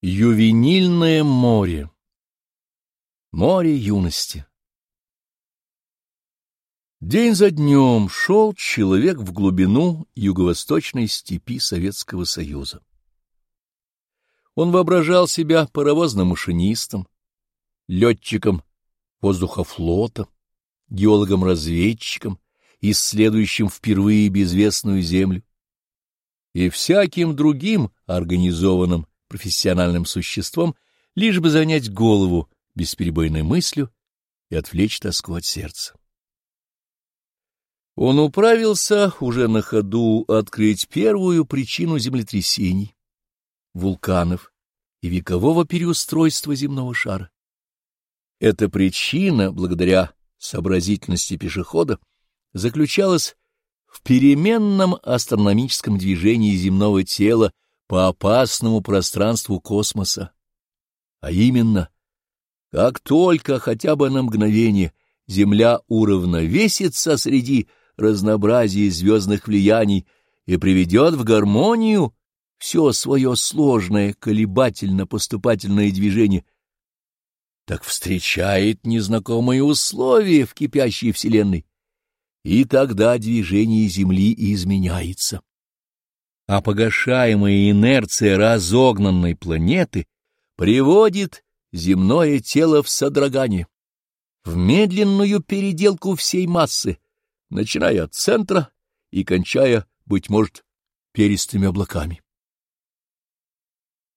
Ювенильное море Море юности День за днем шел человек в глубину юго-восточной степи Советского Союза. Он воображал себя паровозным машинистом, летчиком воздухофлота, геологом-разведчиком, исследующим впервые безвестную землю, и всяким другим организованным профессиональным существом, лишь бы занять голову бесперебойной мыслью и отвлечь тоску от сердца. Он управился уже на ходу открыть первую причину землетрясений, вулканов и векового переустройства земного шара. Эта причина, благодаря сообразительности пешехода, заключалась в переменном астрономическом движении земного тела по опасному пространству космоса. А именно, как только хотя бы на мгновение Земля уравновесится среди разнообразия звездных влияний и приведет в гармонию все свое сложное колебательно-поступательное движение, так встречает незнакомые условия в кипящей Вселенной, и тогда движение Земли изменяется а погашаемая инерция разогнанной планеты приводит земное тело в содрогание, в медленную переделку всей массы, начиная от центра и кончая, быть может, перистыми облаками.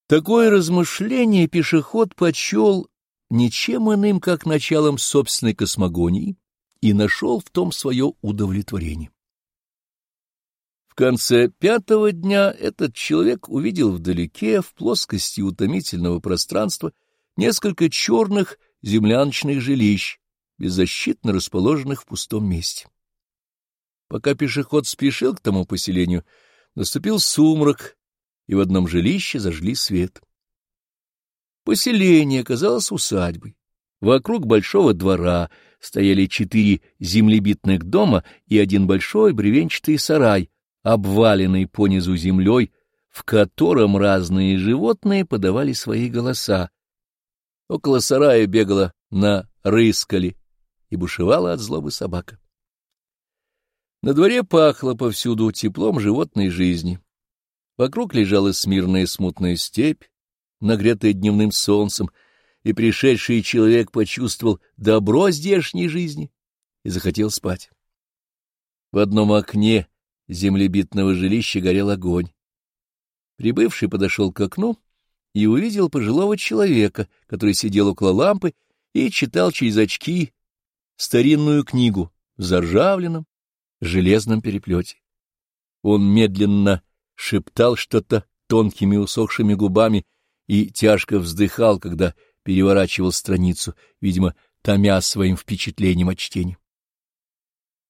Такое размышление пешеход почел ничем иным, как началом собственной космогонии, и нашел в том свое удовлетворение. В конце пятого дня этот человек увидел вдалеке, в плоскости утомительного пространства, несколько черных земляночных жилищ, беззащитно расположенных в пустом месте. Пока пешеход спешил к тому поселению, наступил сумрак, и в одном жилище зажгли свет. Поселение оказалось усадьбой. Вокруг большого двора стояли четыре землебитных дома и один большой бревенчатый сарай, обваленный понизу землей, в котором разные животные подавали свои голоса. Около сарая бегала на рыскали и бушевала от злобы собака. На дворе пахло повсюду теплом животной жизни. Вокруг лежала смирная смутная степь, нагретая дневным солнцем, и пришедший человек почувствовал добро здешней жизни и захотел спать. В одном окне землебитного жилища горел огонь. Прибывший подошел к окну и увидел пожилого человека, который сидел около лампы и читал через очки старинную книгу в заржавленном железном переплете. Он медленно шептал что-то тонкими усохшими губами и тяжко вздыхал, когда переворачивал страницу, видимо, томя своим впечатлением от чтения.